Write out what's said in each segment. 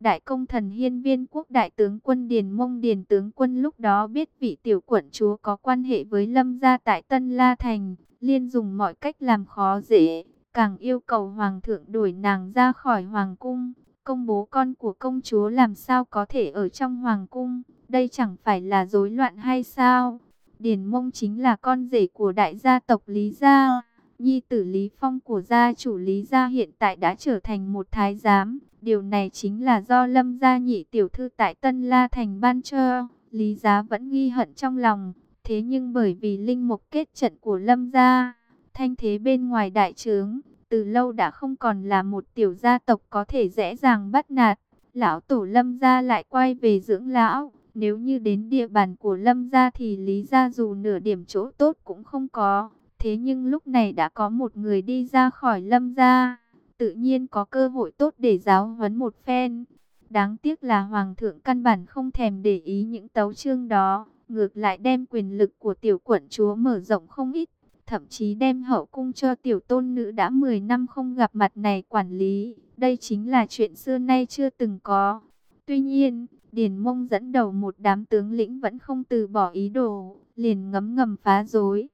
Đại công thần hiên viên quốc đại tướng quân Điền Mông Điền tướng quân lúc đó biết vị tiểu quận chúa có quan hệ với Lâm gia tại Tân La Thành, liên dùng mọi cách làm khó dễ, càng yêu cầu hoàng thượng đuổi nàng ra khỏi hoàng cung, công bố con của công chúa làm sao có thể ở trong hoàng cung, đây chẳng phải là rối loạn hay sao? Điền Mông chính là con rể của đại gia tộc Lý Gia, nhi tử Lý Phong của gia chủ Lý Gia hiện tại đã trở thành một thái giám, điều này chính là do Lâm gia nhị tiểu thư tại Tân La Thành ban cho, Lý Gia vẫn nghi hận trong lòng, thế nhưng bởi vì linh mục kết trận của Lâm gia, thanh thế bên ngoài đại trướng, từ lâu đã không còn là một tiểu gia tộc có thể dễ dàng bắt nạt. Lão tổ lâm gia lại quay về dưỡng lão. Nếu như đến địa bàn của lâm gia thì lý gia dù nửa điểm chỗ tốt cũng không có. Thế nhưng lúc này đã có một người đi ra khỏi lâm gia. Tự nhiên có cơ hội tốt để giáo huấn một phen. Đáng tiếc là hoàng thượng căn bản không thèm để ý những tấu chương đó. Ngược lại đem quyền lực của tiểu quận chúa mở rộng không ít thậm chí đem hậu cung cho tiểu tôn nữ đã 10 năm không gặp mặt này quản lý. Đây chính là chuyện xưa nay chưa từng có. Tuy nhiên, Điền Mông dẫn đầu một đám tướng lĩnh vẫn không từ bỏ ý đồ, liền ngấm ngầm phá rối,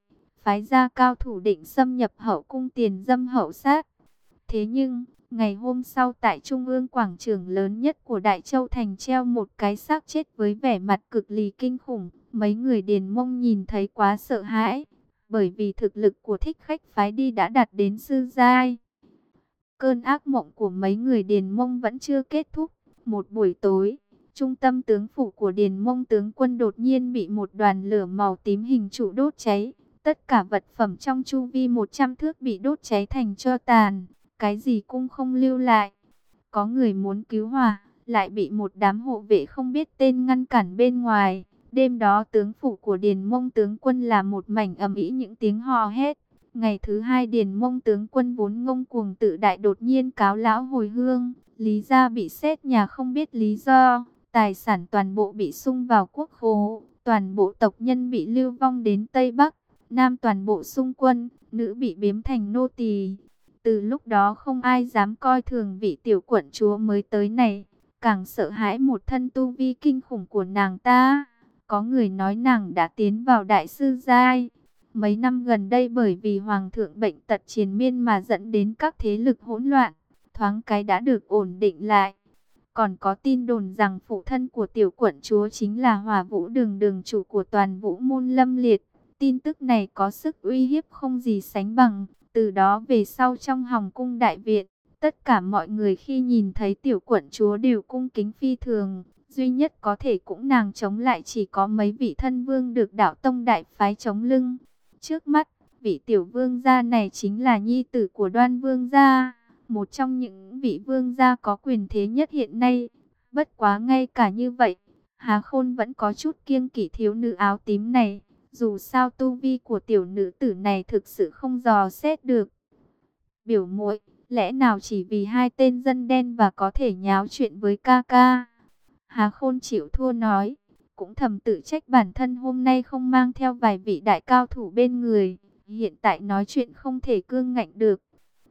phái ra cao thủ định xâm nhập hậu cung tiền dâm hậu sát. Thế nhưng, ngày hôm sau tại trung ương quảng trường lớn nhất của Đại Châu Thành treo một cái xác chết với vẻ mặt cực lì kinh khủng, mấy người Điền Mông nhìn thấy quá sợ hãi bởi vì thực lực của thích khách phái đi đã đạt đến sư giai. Cơn ác mộng của mấy người Điền Mông vẫn chưa kết thúc. Một buổi tối, trung tâm tướng phủ của Điền Mông tướng quân đột nhiên bị một đoàn lửa màu tím hình trụ đốt cháy. Tất cả vật phẩm trong chu vi 100 thước bị đốt cháy thành cho tàn, cái gì cũng không lưu lại. Có người muốn cứu hỏa, lại bị một đám hộ vệ không biết tên ngăn cản bên ngoài. Đêm đó tướng phủ của Điền Mông tướng quân là một mảnh ầm ĩ những tiếng hò hét. Ngày thứ hai Điền Mông tướng quân vốn ngông cuồng tự đại đột nhiên cáo lão hồi hương. Lý gia bị xét nhà không biết lý do. Tài sản toàn bộ bị sung vào quốc khố. Toàn bộ tộc nhân bị lưu vong đến Tây Bắc. Nam toàn bộ xung quân. Nữ bị biếm thành nô tỳ. Từ lúc đó không ai dám coi thường vị tiểu quận chúa mới tới này. Càng sợ hãi một thân tu vi kinh khủng của nàng ta. Có người nói nàng đã tiến vào đại sư giai. Mấy năm gần đây bởi vì hoàng thượng bệnh tật triền miên mà dẫn đến các thế lực hỗn loạn, thoáng cái đã được ổn định lại. Còn có tin đồn rằng phụ thân của tiểu quận chúa chính là hòa vũ đường đường chủ của toàn vũ môn lâm liệt. Tin tức này có sức uy hiếp không gì sánh bằng. Từ đó về sau trong hòng cung đại viện, tất cả mọi người khi nhìn thấy tiểu quận chúa đều cung kính phi thường duy nhất có thể cũng nàng chống lại chỉ có mấy vị thân vương được đạo tông đại phái chống lưng. Trước mắt, vị tiểu vương gia này chính là nhi tử của đoan vương gia, một trong những vị vương gia có quyền thế nhất hiện nay. Bất quá ngay cả như vậy, Hà Khôn vẫn có chút kiêng kỵ thiếu nữ áo tím này. Dù sao tu vi của tiểu nữ tử này thực sự không dò xét được. Biểu muội lẽ nào chỉ vì hai tên dân đen và có thể nháo chuyện với ca ca Hà Khôn chịu thua nói, cũng thầm tự trách bản thân hôm nay không mang theo vài vị đại cao thủ bên người, hiện tại nói chuyện không thể cương ngạnh được.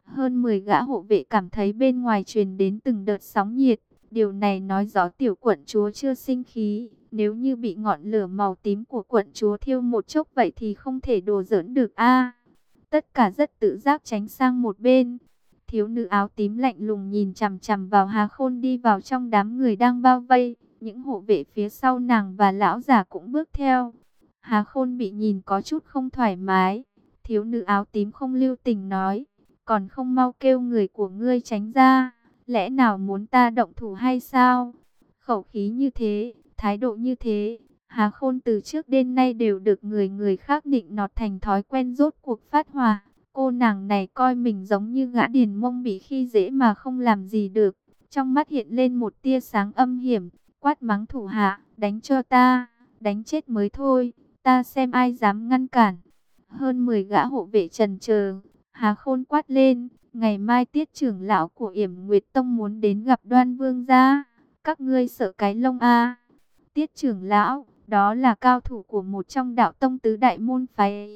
Hơn 10 gã hộ vệ cảm thấy bên ngoài truyền đến từng đợt sóng nhiệt, điều này nói rõ tiểu quận chúa chưa sinh khí, nếu như bị ngọn lửa màu tím của quận chúa thiêu một chốc vậy thì không thể đồ giỡn được a. tất cả rất tự giác tránh sang một bên. Thiếu nữ áo tím lạnh lùng nhìn chằm chằm vào Hà Khôn đi vào trong đám người đang bao vây. Những hộ vệ phía sau nàng và lão già cũng bước theo. Hà Khôn bị nhìn có chút không thoải mái. Thiếu nữ áo tím không lưu tình nói. Còn không mau kêu người của ngươi tránh ra. Lẽ nào muốn ta động thủ hay sao? Khẩu khí như thế, thái độ như thế. Hà Khôn từ trước đến nay đều được người người khác định nọt thành thói quen rốt cuộc phát hòa. Cô nàng này coi mình giống như gã điền mông bị khi dễ mà không làm gì được. Trong mắt hiện lên một tia sáng âm hiểm, quát mắng thủ hạ, đánh cho ta, đánh chết mới thôi, ta xem ai dám ngăn cản. Hơn 10 gã hộ vệ trần chờ, Hà Khôn quát lên, ngày mai tiết trưởng lão của Yểm Nguyệt Tông muốn đến gặp đoan vương gia, các ngươi sợ cái lông a Tiết trưởng lão, đó là cao thủ của một trong đạo tông tứ đại môn phái.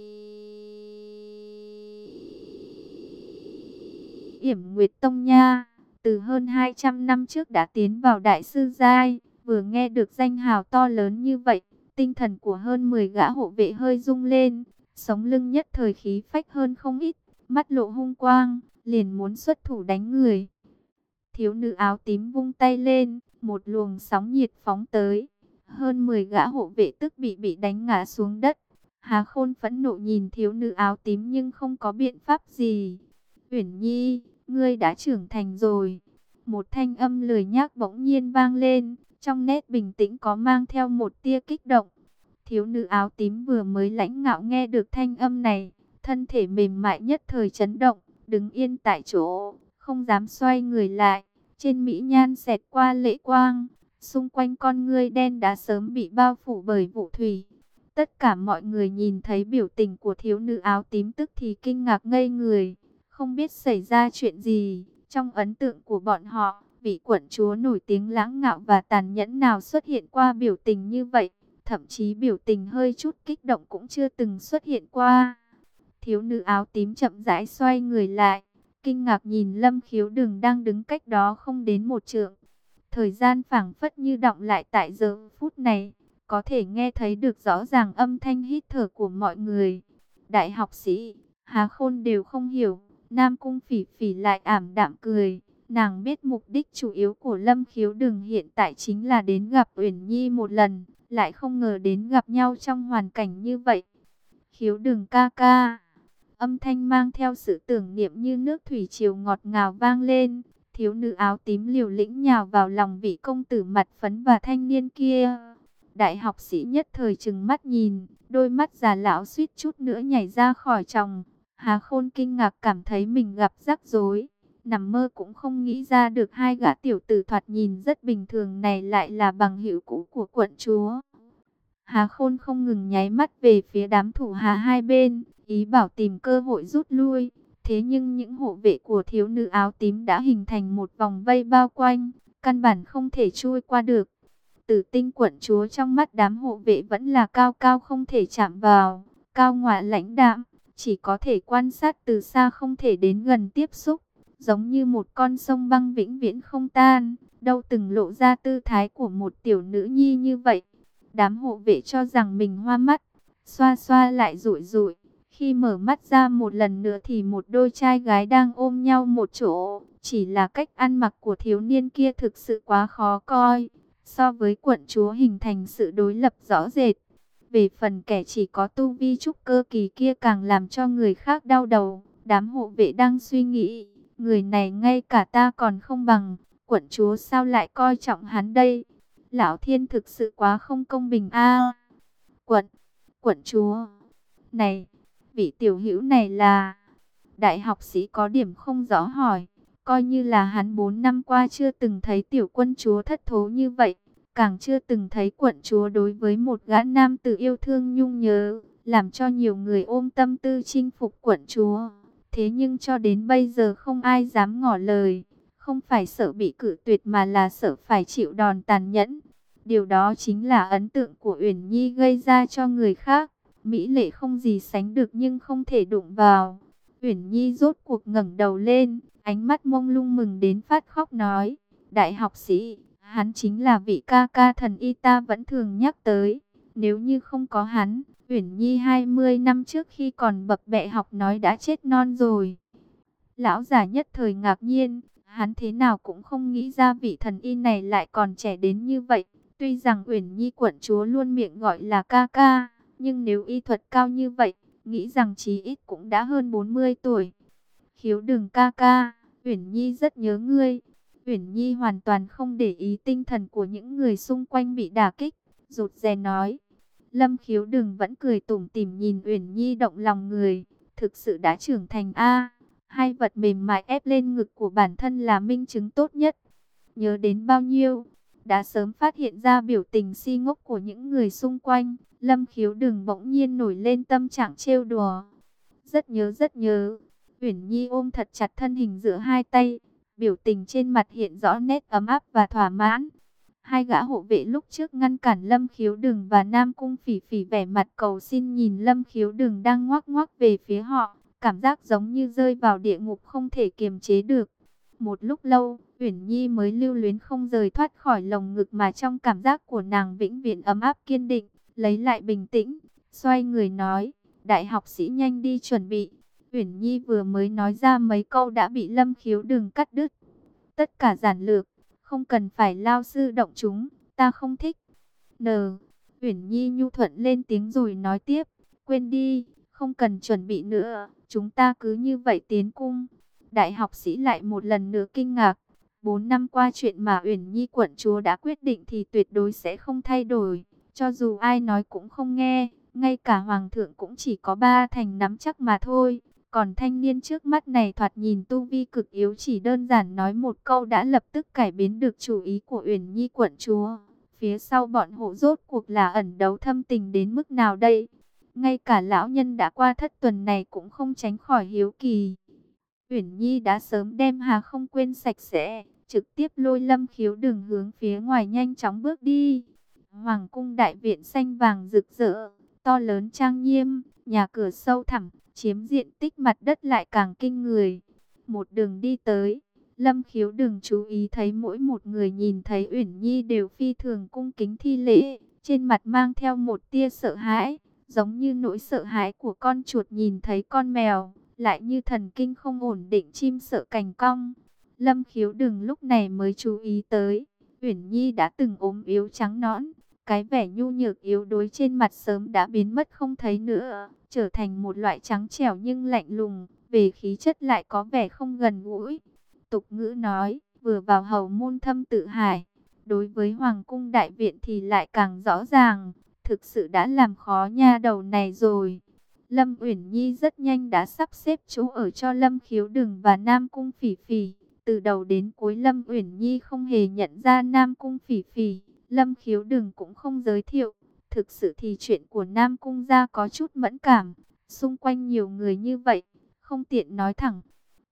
Yểm Nguyệt Tông nha. từ hơn 200 năm trước đã tiến vào đại sư giai, vừa nghe được danh hào to lớn như vậy, tinh thần của hơn 10 gã hộ vệ hơi rung lên, sống lưng nhất thời khí phách hơn không ít, mắt lộ hung quang, liền muốn xuất thủ đánh người. Thiếu nữ áo tím vung tay lên, một luồng sóng nhiệt phóng tới, hơn 10 gã hộ vệ tức bị bị đánh ngã xuống đất. Hà Khôn phẫn nộ nhìn thiếu nữ áo tím nhưng không có biện pháp gì. Uyển Nhi, ngươi đã trưởng thành rồi. Một thanh âm lười nhác bỗng nhiên vang lên, trong nét bình tĩnh có mang theo một tia kích động. Thiếu nữ áo tím vừa mới lãnh ngạo nghe được thanh âm này, thân thể mềm mại nhất thời chấn động, đứng yên tại chỗ, không dám xoay người lại. Trên mỹ nhan xẹt qua lễ quang, xung quanh con ngươi đen đã sớm bị bao phủ bởi vụ thủy. Tất cả mọi người nhìn thấy biểu tình của thiếu nữ áo tím tức thì kinh ngạc ngây người, không biết xảy ra chuyện gì. Trong ấn tượng của bọn họ, vị quận chúa nổi tiếng lãng ngạo và tàn nhẫn nào xuất hiện qua biểu tình như vậy, thậm chí biểu tình hơi chút kích động cũng chưa từng xuất hiện qua. Thiếu nữ áo tím chậm rãi xoay người lại, kinh ngạc nhìn Lâm Khiếu đường đang đứng cách đó không đến một trượng. Thời gian phảng phất như động lại tại giờ phút này, có thể nghe thấy được rõ ràng âm thanh hít thở của mọi người. Đại học sĩ, Hà Khôn đều không hiểu, Nam Cung Phỉ Phỉ lại ảm đạm cười. Nàng biết mục đích chủ yếu của Lâm Khiếu Đừng hiện tại chính là đến gặp Uyển Nhi một lần, lại không ngờ đến gặp nhau trong hoàn cảnh như vậy. Khiếu Đừng ca ca, âm thanh mang theo sự tưởng niệm như nước thủy triều ngọt ngào vang lên. Thiếu nữ áo tím liều lĩnh nhào vào lòng vị công tử mặt phấn và thanh niên kia. Đại học sĩ nhất thời trừng mắt nhìn, đôi mắt già lão suýt chút nữa nhảy ra khỏi chồng. Hà khôn kinh ngạc cảm thấy mình gặp rắc rối. Nằm mơ cũng không nghĩ ra được hai gã tiểu tử thoạt nhìn rất bình thường này lại là bằng hữu cũ của quận chúa. Hà khôn không ngừng nháy mắt về phía đám thủ hà hai bên, ý bảo tìm cơ hội rút lui. Thế nhưng những hộ vệ của thiếu nữ áo tím đã hình thành một vòng vây bao quanh, căn bản không thể chui qua được. Tử tinh quận chúa trong mắt đám hộ vệ vẫn là cao cao không thể chạm vào, cao ngọa lãnh đạm, chỉ có thể quan sát từ xa không thể đến gần tiếp xúc, giống như một con sông băng vĩnh viễn không tan, đâu từng lộ ra tư thái của một tiểu nữ nhi như vậy. Đám hộ vệ cho rằng mình hoa mắt, xoa xoa lại rụi rụi, khi mở mắt ra một lần nữa thì một đôi trai gái đang ôm nhau một chỗ. Chỉ là cách ăn mặc của thiếu niên kia thực sự quá khó coi. So với quận chúa hình thành sự đối lập rõ rệt. Về phần kẻ chỉ có tu vi trúc cơ kỳ kia càng làm cho người khác đau đầu. Đám hộ vệ đang suy nghĩ. Người này ngay cả ta còn không bằng. Quận chúa sao lại coi trọng hắn đây? Lão thiên thực sự quá không công bình a Quận, quận chúa. Này! Vị tiểu hữu này là... Đại học sĩ có điểm không rõ hỏi, coi như là hắn 4 năm qua chưa từng thấy tiểu quân chúa thất thố như vậy, càng chưa từng thấy quận chúa đối với một gã nam tử yêu thương nhung nhớ, làm cho nhiều người ôm tâm tư chinh phục quận chúa. Thế nhưng cho đến bây giờ không ai dám ngỏ lời, không phải sợ bị cử tuyệt mà là sợ phải chịu đòn tàn nhẫn. Điều đó chính là ấn tượng của Uyển Nhi gây ra cho người khác. Mỹ lệ không gì sánh được nhưng không thể đụng vào. Uyển Nhi rốt cuộc ngẩng đầu lên, ánh mắt mông lung mừng đến phát khóc nói. Đại học sĩ, hắn chính là vị ca ca thần y ta vẫn thường nhắc tới. Nếu như không có hắn, Uyển Nhi 20 năm trước khi còn bập bẹ học nói đã chết non rồi. Lão già nhất thời ngạc nhiên, hắn thế nào cũng không nghĩ ra vị thần y này lại còn trẻ đến như vậy. Tuy rằng Uyển Nhi quận chúa luôn miệng gọi là ca ca, nhưng nếu y thuật cao như vậy, nghĩ rằng chí ít cũng đã hơn 40 tuổi. Khiếu đừng ca ca, Uyển Nhi rất nhớ ngươi. Uyển Nhi hoàn toàn không để ý tinh thần của những người xung quanh bị đả kích, rụt rè nói. Lâm khiếu đừng vẫn cười tủm tỉm nhìn Uyển Nhi động lòng người, thực sự đã trưởng thành A. hai vật mềm mại ép lên ngực của bản thân là minh chứng tốt nhất. Nhớ đến bao nhiêu, đã sớm phát hiện ra biểu tình si ngốc của những người xung quanh. Lâm khiếu đừng bỗng nhiên nổi lên tâm trạng trêu đùa. Rất nhớ rất nhớ. Uyển Nhi ôm thật chặt thân hình giữa hai tay. Biểu tình trên mặt hiện rõ nét ấm áp và thỏa mãn. Hai gã hộ vệ lúc trước ngăn cản Lâm khiếu đừng và Nam Cung phỉ phỉ vẻ mặt cầu xin nhìn Lâm khiếu đừng đang ngoác ngoác về phía họ. Cảm giác giống như rơi vào địa ngục không thể kiềm chế được. Một lúc lâu, Uyển Nhi mới lưu luyến không rời thoát khỏi lồng ngực mà trong cảm giác của nàng vĩnh viễn ấm áp kiên định, lấy lại bình tĩnh, xoay người nói, đại học sĩ nhanh đi chuẩn bị. Uyển Nhi vừa mới nói ra mấy câu đã bị Lâm Khiếu đừng cắt đứt. Tất cả giản lược, không cần phải lao sư động chúng, ta không thích. N. Uyển Nhi nhu thuận lên tiếng rồi nói tiếp, quên đi, không cần chuẩn bị nữa, chúng ta cứ như vậy tiến cung. Đại học sĩ lại một lần nữa kinh ngạc. Bốn năm qua chuyện mà Uyển Nhi quận chúa đã quyết định thì tuyệt đối sẽ không thay đổi. Cho dù ai nói cũng không nghe, ngay cả hoàng thượng cũng chỉ có ba thành nắm chắc mà thôi. Còn thanh niên trước mắt này thoạt nhìn tu vi cực yếu chỉ đơn giản nói một câu đã lập tức cải biến được chủ ý của Uyển Nhi quận chúa. Phía sau bọn hộ rốt cuộc là ẩn đấu thâm tình đến mức nào đây? Ngay cả lão nhân đã qua thất tuần này cũng không tránh khỏi hiếu kỳ. Uyển Nhi đã sớm đem Hà không quên sạch sẽ, trực tiếp lôi lâm khiếu đường hướng phía ngoài nhanh chóng bước đi. Hoàng cung đại viện xanh vàng rực rỡ, to lớn trang nghiêm, nhà cửa sâu thẳm, chiếm diện tích mặt đất lại càng kinh người. Một đường đi tới, lâm khiếu Đường chú ý thấy mỗi một người nhìn thấy Uyển Nhi đều phi thường cung kính thi lễ, trên mặt mang theo một tia sợ hãi, giống như nỗi sợ hãi của con chuột nhìn thấy con mèo lại như thần kinh không ổn định chim sợ cành cong. Lâm khiếu đừng lúc này mới chú ý tới, Uyển Nhi đã từng ốm yếu trắng nõn, cái vẻ nhu nhược yếu đuối trên mặt sớm đã biến mất không thấy nữa, trở thành một loại trắng trẻo nhưng lạnh lùng, về khí chất lại có vẻ không gần gũi. Tục ngữ nói, vừa vào hầu môn thâm tự hải, đối với hoàng cung đại viện thì lại càng rõ ràng, thực sự đã làm khó nha đầu này rồi. Lâm Uyển Nhi rất nhanh đã sắp xếp chỗ ở cho Lâm Khiếu Đừng và Nam Cung Phỉ Phỉ. Từ đầu đến cuối Lâm Uyển Nhi không hề nhận ra Nam Cung Phỉ Phỉ, Lâm Khiếu Đừng cũng không giới thiệu. Thực sự thì chuyện của Nam Cung gia có chút mẫn cảm, xung quanh nhiều người như vậy, không tiện nói thẳng.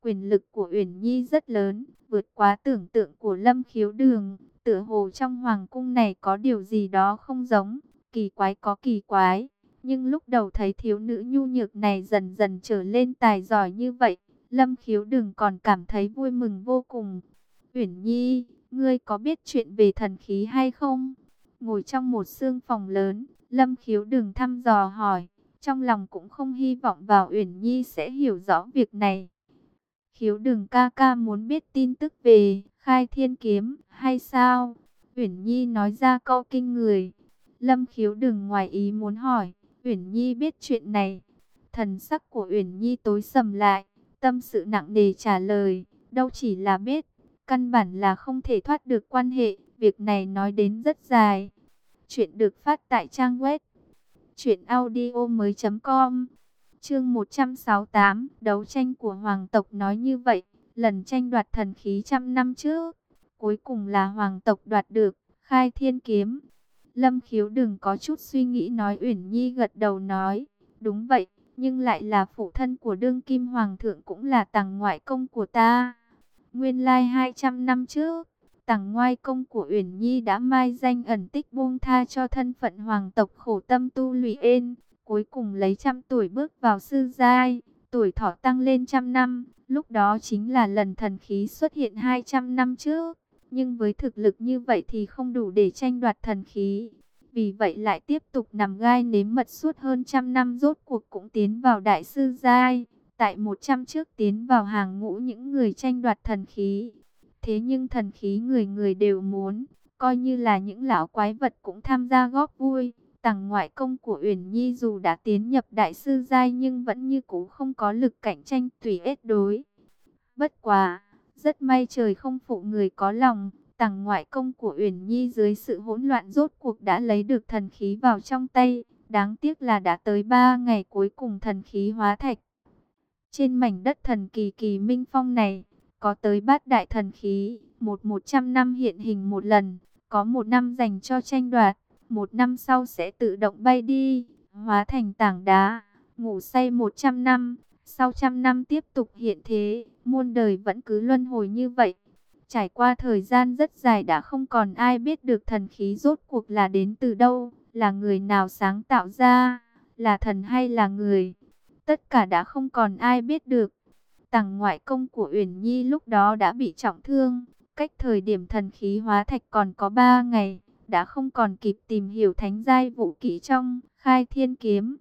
Quyền lực của Uyển Nhi rất lớn, vượt quá tưởng tượng của Lâm Khiếu Đường. Tựa hồ trong hoàng cung này có điều gì đó không giống, kỳ quái có kỳ quái. Nhưng lúc đầu thấy thiếu nữ nhu nhược này dần dần trở lên tài giỏi như vậy, Lâm Khiếu đừng còn cảm thấy vui mừng vô cùng. Uyển Nhi, ngươi có biết chuyện về thần khí hay không? Ngồi trong một xương phòng lớn, Lâm Khiếu đừng thăm dò hỏi, trong lòng cũng không hy vọng vào Uyển Nhi sẽ hiểu rõ việc này. Khiếu đừng ca ca muốn biết tin tức về khai thiên kiếm hay sao? Uyển Nhi nói ra câu kinh người. Lâm khiếu đừng ngoài ý muốn hỏi, Uyển Nhi biết chuyện này. Thần sắc của Uyển Nhi tối sầm lại, tâm sự nặng nề trả lời, đâu chỉ là biết, căn bản là không thể thoát được quan hệ, việc này nói đến rất dài. Chuyện được phát tại trang web truyệnaudiomoi.com. Chương 168, đấu tranh của hoàng tộc nói như vậy, lần tranh đoạt thần khí trăm năm trước, cuối cùng là hoàng tộc đoạt được, khai thiên kiếm. Lâm khiếu đừng có chút suy nghĩ nói Uyển Nhi gật đầu nói. Đúng vậy, nhưng lại là phụ thân của đương kim hoàng thượng cũng là tàng ngoại công của ta. Nguyên lai 200 năm trước, tàng ngoại công của Uyển Nhi đã mai danh ẩn tích buông tha cho thân phận hoàng tộc khổ tâm tu lụy ên. Cuối cùng lấy trăm tuổi bước vào sư giai, tuổi thọ tăng lên trăm năm. Lúc đó chính là lần thần khí xuất hiện 200 năm trước nhưng với thực lực như vậy thì không đủ để tranh đoạt thần khí. Vì vậy lại tiếp tục nằm gai nếm mật suốt hơn trăm năm rốt cuộc cũng tiến vào đại sư giai. Tại 100 trước tiến vào hàng ngũ những người tranh đoạt thần khí. Thế nhưng thần khí người người đều muốn, coi như là những lão quái vật cũng tham gia góp vui. Tàng ngoại công của Uyển Nhi dù đã tiến nhập đại sư giai nhưng vẫn như cũ không có lực cạnh tranh tùy ết đối. Bất quá, rất may trời không phụ người có lòng, tàng ngoại công của Uyển Nhi dưới sự hỗn loạn rốt cuộc đã lấy được thần khí vào trong tay. Đáng tiếc là đã tới 3 ngày cuối cùng thần khí hóa thạch. Trên mảnh đất thần kỳ kỳ minh phong này, có tới bát đại thần khí, một một trăm năm hiện hình một lần, có một năm dành cho tranh đoạt, một năm sau sẽ tự động bay đi, hóa thành tảng đá, ngủ say một trăm năm, sau trăm năm tiếp tục hiện thế, muôn đời vẫn cứ luân hồi như vậy. Trải qua thời gian rất dài đã không còn ai biết được thần khí rốt cuộc là đến từ đâu, là người nào sáng tạo ra, là thần hay là người. Tất cả đã không còn ai biết được. Tằng ngoại công của Uyển Nhi lúc đó đã bị trọng thương, cách thời điểm thần khí hóa thạch còn có 3 ngày, đã không còn kịp tìm hiểu thánh giai vũ kỹ trong khai thiên kiếm.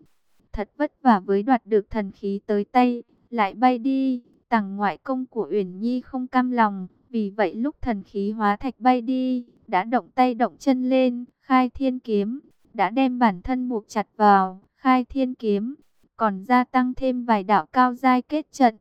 Thật vất vả với đoạt được thần khí tới tay, lại bay đi, tằng ngoại công của Uyển Nhi không cam lòng, vì vậy lúc thần khí hóa thạch bay đi, đã động tay động chân lên, khai thiên kiếm, đã đem bản thân buộc chặt vào, khai thiên kiếm, còn gia tăng thêm vài đạo cao giai kết trận.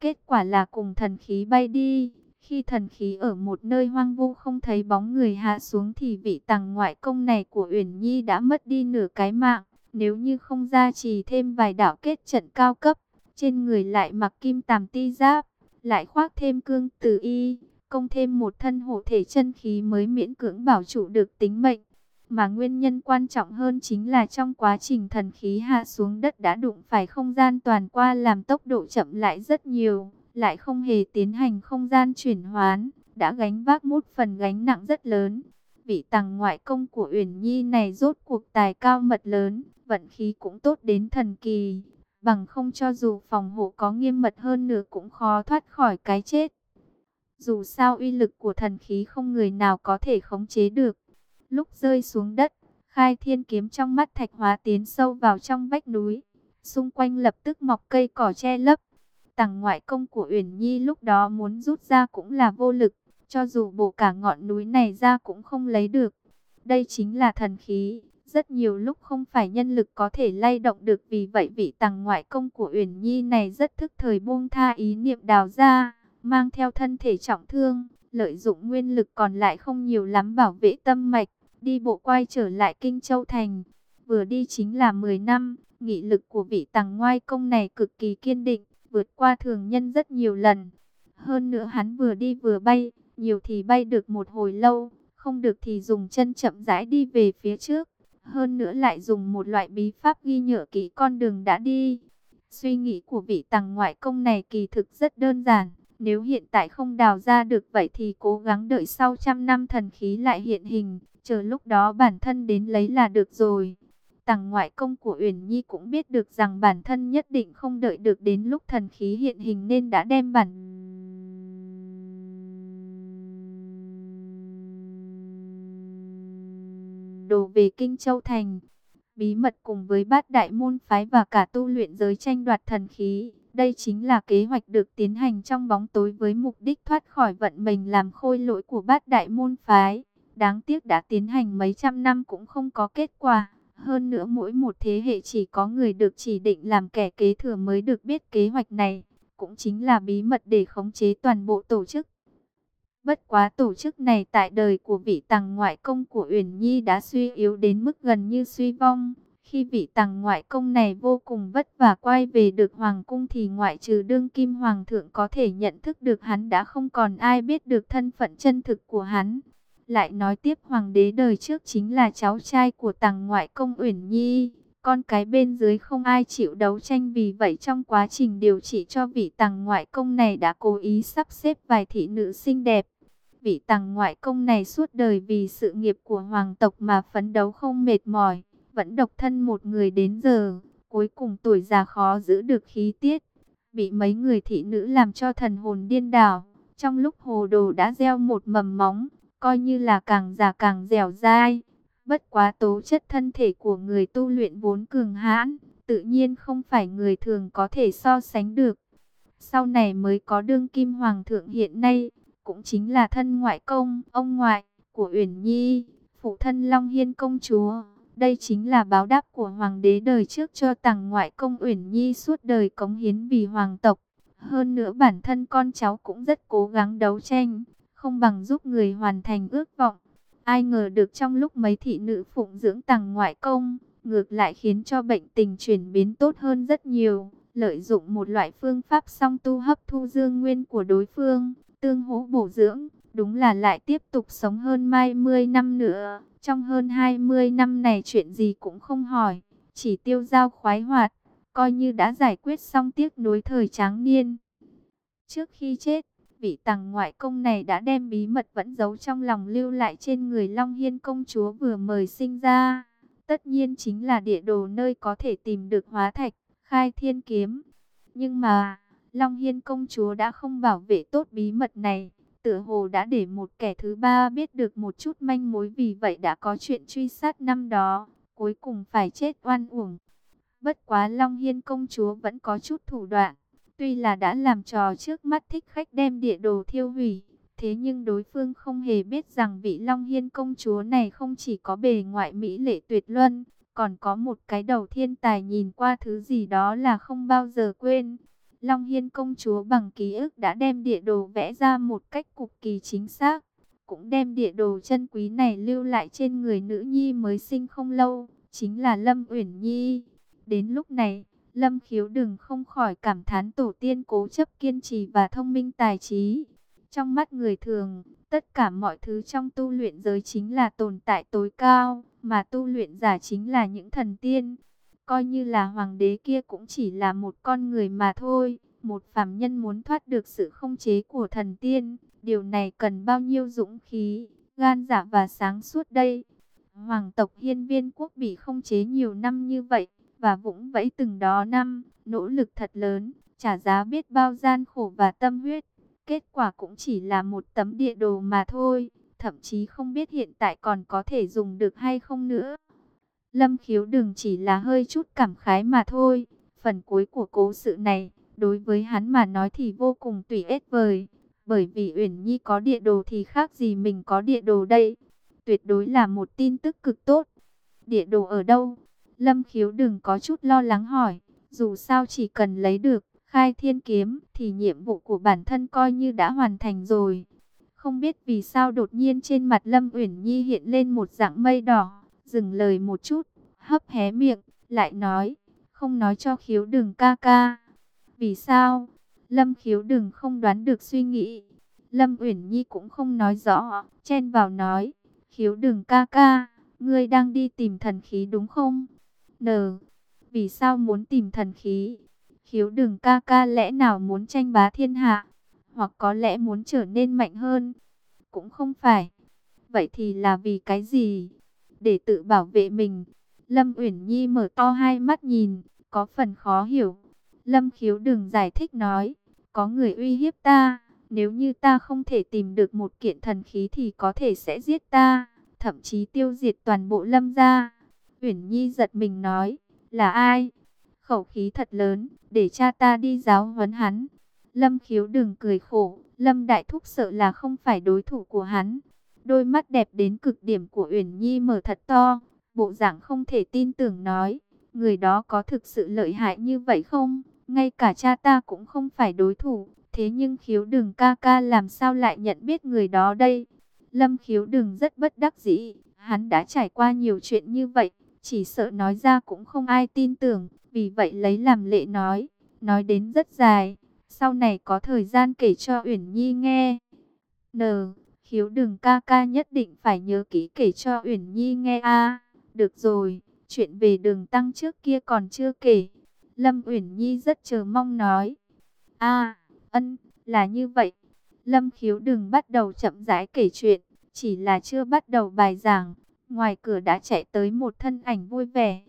Kết quả là cùng thần khí bay đi, khi thần khí ở một nơi hoang vu không thấy bóng người hạ xuống thì vị tàng ngoại công này của Uyển Nhi đã mất đi nửa cái mạng. Nếu như không gia trì thêm vài đạo kết trận cao cấp, trên người lại mặc kim tàm ti giáp, lại khoác thêm cương tử y, công thêm một thân hộ thể chân khí mới miễn cưỡng bảo trụ được tính mệnh. Mà nguyên nhân quan trọng hơn chính là trong quá trình thần khí hạ xuống đất đã đụng phải không gian toàn qua làm tốc độ chậm lại rất nhiều, lại không hề tiến hành không gian chuyển hoán, đã gánh vác một phần gánh nặng rất lớn. Vị tàng ngoại công của Uyển Nhi này rốt cuộc tài cao mật lớn, vận khí cũng tốt đến thần kỳ, bằng không cho dù phòng hộ có nghiêm mật hơn nữa cũng khó thoát khỏi cái chết. Dù sao uy lực của thần khí không người nào có thể khống chế được. Lúc rơi xuống đất, khai thiên kiếm trong mắt thạch hóa tiến sâu vào trong vách núi. Xung quanh lập tức mọc cây cỏ che lấp. Tàng ngoại công của Uyển Nhi lúc đó muốn rút ra cũng là vô lực. Cho dù bổ cả ngọn núi này ra cũng không lấy được. Đây chính là thần khí. Rất nhiều lúc không phải nhân lực có thể lay động được. Vì vậy vị tàng ngoại công của Uyển Nhi này rất thức thời buông tha ý niệm đào ra. Mang theo thân thể trọng thương. Lợi dụng nguyên lực còn lại không nhiều lắm bảo vệ tâm mạch đi bộ quay trở lại Kinh Châu Thành. Vừa đi chính là 10 năm, nghị lực của vị tàng ngoại công này cực kỳ kiên định, vượt qua thường nhân rất nhiều lần. Hơn nữa hắn vừa đi vừa bay, nhiều thì bay được một hồi lâu, không được thì dùng chân chậm rãi đi về phía trước. Hơn nữa lại dùng một loại bí pháp ghi nhớ kỹ con đường đã đi. Suy nghĩ của vị tàng ngoại công này kỳ thực rất đơn giản. Nếu hiện tại không đào ra được vậy thì cố gắng đợi sau trăm năm thần khí lại hiện hình, chờ lúc đó bản thân đến lấy là được rồi. tàng ngoại công của Uyển Nhi cũng biết được rằng bản thân nhất định không đợi được đến lúc thần khí hiện hình nên đã đem bản đồ về Kinh Châu Thành. Bí mật cùng với bát đại môn phái và cả tu luyện giới tranh đoạt thần khí. Đây chính là kế hoạch được tiến hành trong bóng tối với mục đích thoát khỏi vận mình làm khôi lỗi của bát đại môn phái. Đáng tiếc đã tiến hành mấy trăm năm cũng không có kết quả. Hơn nữa mỗi một thế hệ chỉ có người được chỉ định làm kẻ kế thừa mới được biết kế hoạch này. Cũng chính là bí mật để khống chế toàn bộ tổ chức. Bất quá tổ chức này tại đời của vị tàng ngoại công của Uyển Nhi đã suy yếu đến mức gần như suy vong. Khi vị tàng ngoại công này vô cùng vất vả quay về được hoàng cung thì ngoại trừ đương kim hoàng thượng có thể nhận thức được hắn đã không còn ai biết được thân phận chân thực của hắn. Lại nói tiếp hoàng đế đời trước chính là cháu trai của tàng ngoại công Uyển Nhi. Con cái bên dưới không ai chịu đấu tranh vì vậy trong quá trình điều trị cho vị tàng ngoại công này đã cố ý sắp xếp vài thị nữ xinh đẹp. Vị tàng ngoại công này suốt đời vì sự nghiệp của hoàng tộc mà phấn đấu không mệt mỏi, vẫn độc thân một người đến giờ, cuối cùng tuổi già khó giữ được khí tiết, bị mấy người thị nữ làm cho thần hồn điên đảo. Trong lúc hồ đồ đã gieo một mầm móng, coi như là càng già càng dẻo dai. Bất quá tố chất thân thể của người tu luyện vốn cường hãn, tự nhiên không phải người thường có thể so sánh được. Sau này mới có đương kim hoàng thượng hiện nay, cũng chính là thân ngoại công, ông ngoại của Uyển Nhi, phụ thân Long Hiên công chúa. Đây chính là báo đáp của hoàng đế đời trước cho tàng ngoại công Uyển Nhi suốt đời cống hiến vì hoàng tộc. Hơn nữa bản thân con cháu cũng rất cố gắng đấu tranh, không bằng giúp người hoàn thành ước vọng. Ai ngờ được trong lúc mấy thị nữ phụng dưỡng tàng ngoại công, ngược lại khiến cho bệnh tình chuyển biến tốt hơn rất nhiều. Lợi dụng một loại phương pháp song tu hấp thu dương nguyên của đối phương, tương hỗ bổ dưỡng, đúng là lại tiếp tục sống hơn mai 10 năm nữa. Trong hơn 20 năm này chuyện gì cũng không hỏi, chỉ tiêu giao khoái hoạt, coi như đã giải quyết xong tiếc nối thời tráng niên. Trước khi chết, vị tàng ngoại công này đã đem bí mật vẫn giấu trong lòng lưu lại trên người Long Hiên công chúa vừa mời sinh ra. Tất nhiên chính là địa đồ nơi có thể tìm được hóa thạch, khai thiên kiếm. Nhưng mà, Long Hiên công chúa đã không bảo vệ tốt bí mật này, tựa hồ đã để một kẻ thứ ba biết được một chút manh mối vì vậy đã có chuyện truy sát năm đó, cuối cùng phải chết oan uổng. Bất quá Long Hiên công chúa vẫn có chút thủ đoạn, tuy là đã làm trò trước mắt thích khách đem địa đồ thiêu hủy, thế nhưng đối phương không hề biết rằng vị Long Hiên công chúa này không chỉ có bề ngoại mỹ lệ tuyệt luân, còn có một cái đầu thiên tài nhìn qua thứ gì đó là không bao giờ quên. Long Hiên công chúa bằng ký ức đã đem địa đồ vẽ ra một cách cực kỳ chính xác. Cũng đem địa đồ chân quý này lưu lại trên người nữ nhi mới sinh không lâu, chính là Lâm Uyển Nhi. Đến lúc này, Lâm Khiếu đừng không khỏi cảm thán tổ tiên cố chấp kiên trì và thông minh tài trí. Trong mắt người thường, tất cả mọi thứ trong tu luyện giới chính là tồn tại tối cao, mà tu luyện giả chính là những thần tiên. Coi như là hoàng đế kia cũng chỉ là một con người mà thôi. Một phàm nhân muốn thoát được sự không chế của thần tiên, điều này cần bao nhiêu dũng khí, gan dạ và sáng suốt đây. Hoàng tộc hiên viên quốc bị không chế nhiều năm như vậy, và vũng vẫy từng đó năm, nỗ lực thật lớn, trả giá biết bao gian khổ và tâm huyết. Kết quả cũng chỉ là một tấm địa đồ mà thôi, thậm chí không biết hiện tại còn có thể dùng được hay không nữa. Lâm khiếu đừng chỉ là hơi chút cảm khái mà thôi. Phần cuối của cố sự này, đối với hắn mà nói thì vô cùng tùy ết vời. Bởi vì Uyển Nhi có địa đồ thì khác gì mình có địa đồ đây. Tuyệt đối là một tin tức cực tốt. Địa đồ ở đâu? Lâm khiếu đừng có chút lo lắng hỏi. Dù sao chỉ cần lấy được khai thiên kiếm thì nhiệm vụ của bản thân coi như đã hoàn thành rồi. Không biết vì sao đột nhiên trên mặt Lâm Uyển Nhi hiện lên một dạng mây đỏ dừng lời một chút, hấp hé miệng, lại nói, không nói cho khiếu đừng ca ca. Vì sao? Lâm khiếu đừng không đoán được suy nghĩ. Lâm Uyển Nhi cũng không nói rõ, chen vào nói, khiếu đừng ca ca, ngươi đang đi tìm thần khí đúng không? N. Vì sao muốn tìm thần khí? Khiếu đường ca ca lẽ nào muốn tranh bá thiên hạ? Hoặc có lẽ muốn trở nên mạnh hơn? Cũng không phải. Vậy thì là vì cái gì? để tự bảo vệ mình. Lâm Uyển Nhi mở to hai mắt nhìn, có phần khó hiểu. Lâm Khiếu đừng giải thích nói, có người uy hiếp ta, nếu như ta không thể tìm được một kiện thần khí thì có thể sẽ giết ta, thậm chí tiêu diệt toàn bộ Lâm gia. Uyển Nhi giật mình nói, là ai? Khẩu khí thật lớn, để cha ta đi giáo huấn hắn. Lâm Khiếu đừng cười khổ, Lâm Đại Thúc sợ là không phải đối thủ của hắn. Đôi mắt đẹp đến cực điểm của Uyển Nhi mở thật to, bộ dạng không thể tin tưởng nói, người đó có thực sự lợi hại như vậy không? Ngay cả cha ta cũng không phải đối thủ, thế nhưng khiếu đừng ca ca làm sao lại nhận biết người đó đây? Lâm khiếu đừng rất bất đắc dĩ, hắn đã trải qua nhiều chuyện như vậy, chỉ sợ nói ra cũng không ai tin tưởng, vì vậy lấy làm lệ nói, nói đến rất dài, sau này có thời gian kể cho Uyển Nhi nghe. N Khiếu đừng ca ca nhất định phải nhớ kỹ kể cho Uyển Nhi nghe a. được rồi, chuyện về đường tăng trước kia còn chưa kể. Lâm Uyển Nhi rất chờ mong nói. A, ân, là như vậy. Lâm khiếu đừng bắt đầu chậm rãi kể chuyện, chỉ là chưa bắt đầu bài giảng. Ngoài cửa đã chạy tới một thân ảnh vui vẻ.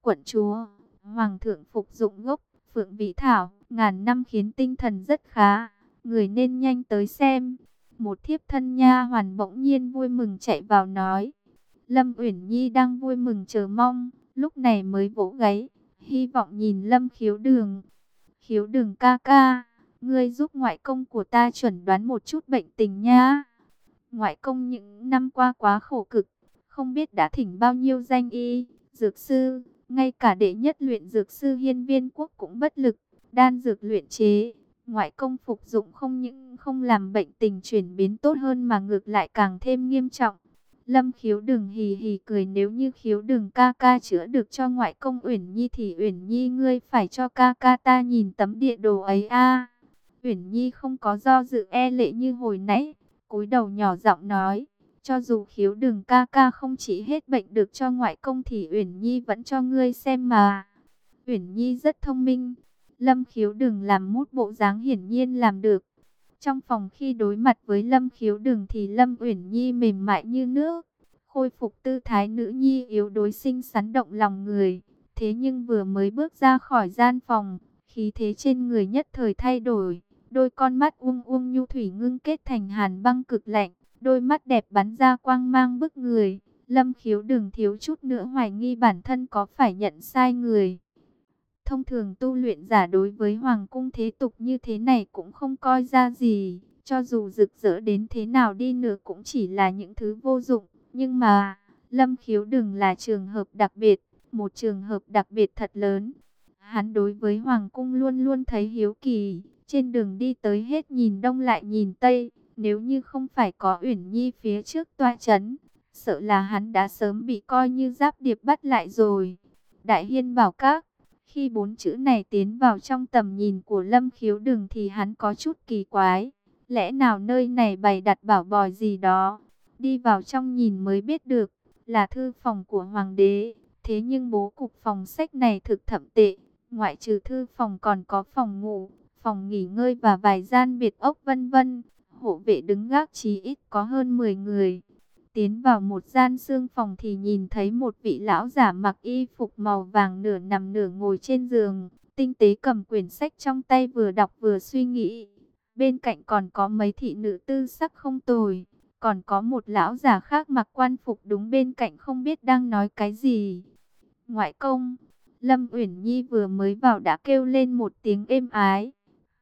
Quận chúa, Hoàng thượng phục dụng gốc, phượng vị thảo, ngàn năm khiến tinh thần rất khá. Người nên nhanh tới xem một thiếp thân nha hoàn bỗng nhiên vui mừng chạy vào nói. Lâm Uyển Nhi đang vui mừng chờ mong, lúc này mới vỗ gáy, hy vọng nhìn Lâm Khiếu Đường. Khiếu Đường ca ca, ngươi giúp ngoại công của ta chuẩn đoán một chút bệnh tình nha. Ngoại công những năm qua quá khổ cực, không biết đã thỉnh bao nhiêu danh y, dược sư, ngay cả đệ nhất luyện dược sư hiên viên quốc cũng bất lực, đan dược luyện chế ngoại công phục dụng không những không làm bệnh tình chuyển biến tốt hơn mà ngược lại càng thêm nghiêm trọng. Lâm khiếu đừng hì hì cười nếu như khiếu đừng ca ca chữa được cho ngoại công Uyển Nhi thì Uyển Nhi ngươi phải cho ca ca ta nhìn tấm địa đồ ấy a. Uyển Nhi không có do dự e lệ như hồi nãy, cúi đầu nhỏ giọng nói, cho dù khiếu đường ca ca không chỉ hết bệnh được cho ngoại công thì Uyển Nhi vẫn cho ngươi xem mà. Uyển Nhi rất thông minh, Lâm khiếu đường làm mút bộ dáng hiển nhiên làm được. Trong phòng khi đối mặt với Lâm khiếu đường thì Lâm Uyển Nhi mềm mại như nước. Khôi phục tư thái nữ nhi yếu đối sinh sắn động lòng người. Thế nhưng vừa mới bước ra khỏi gian phòng, Khí thế trên người nhất thời thay đổi, đôi con mắt uông uông nhu thủy ngưng kết thành hàn băng cực lạnh, đôi mắt đẹp bắn ra quang mang bức người. Lâm khiếu đừng thiếu chút nữa hoài nghi bản thân có phải nhận sai người. Thông thường tu luyện giả đối với hoàng cung thế tục như thế này cũng không coi ra gì. Cho dù rực rỡ đến thế nào đi nữa cũng chỉ là những thứ vô dụng. Nhưng mà, Lâm khiếu đừng là trường hợp đặc biệt, một trường hợp đặc biệt thật lớn. Hắn đối với hoàng cung luôn luôn thấy hiếu kỳ, trên đường đi tới hết nhìn đông lại nhìn tây. Nếu như không phải có Uyển Nhi phía trước toa chấn, sợ là hắn đã sớm bị coi như giáp điệp bắt lại rồi. Đại Hiên bảo các, khi bốn chữ này tiến vào trong tầm nhìn của Lâm Khiếu Đừng thì hắn có chút kỳ quái. Lẽ nào nơi này bày đặt bảo bòi gì đó? Đi vào trong nhìn mới biết được, là thư phòng của Hoàng đế. Thế nhưng bố cục phòng sách này thực thậm tệ. Ngoại trừ thư phòng còn có phòng ngủ, phòng nghỉ ngơi và vài gian biệt ốc vân vân. Hộ vệ đứng gác chí ít có hơn 10 người. Tiến vào một gian xương phòng thì nhìn thấy một vị lão giả mặc y phục màu vàng nửa nằm nửa ngồi trên giường. Tinh tế cầm quyển sách trong tay vừa đọc vừa suy nghĩ. Bên cạnh còn có mấy thị nữ tư sắc không tồi. Còn có một lão giả khác mặc quan phục đúng bên cạnh không biết đang nói cái gì. Ngoại công, Lâm Uyển Nhi vừa mới vào đã kêu lên một tiếng êm ái.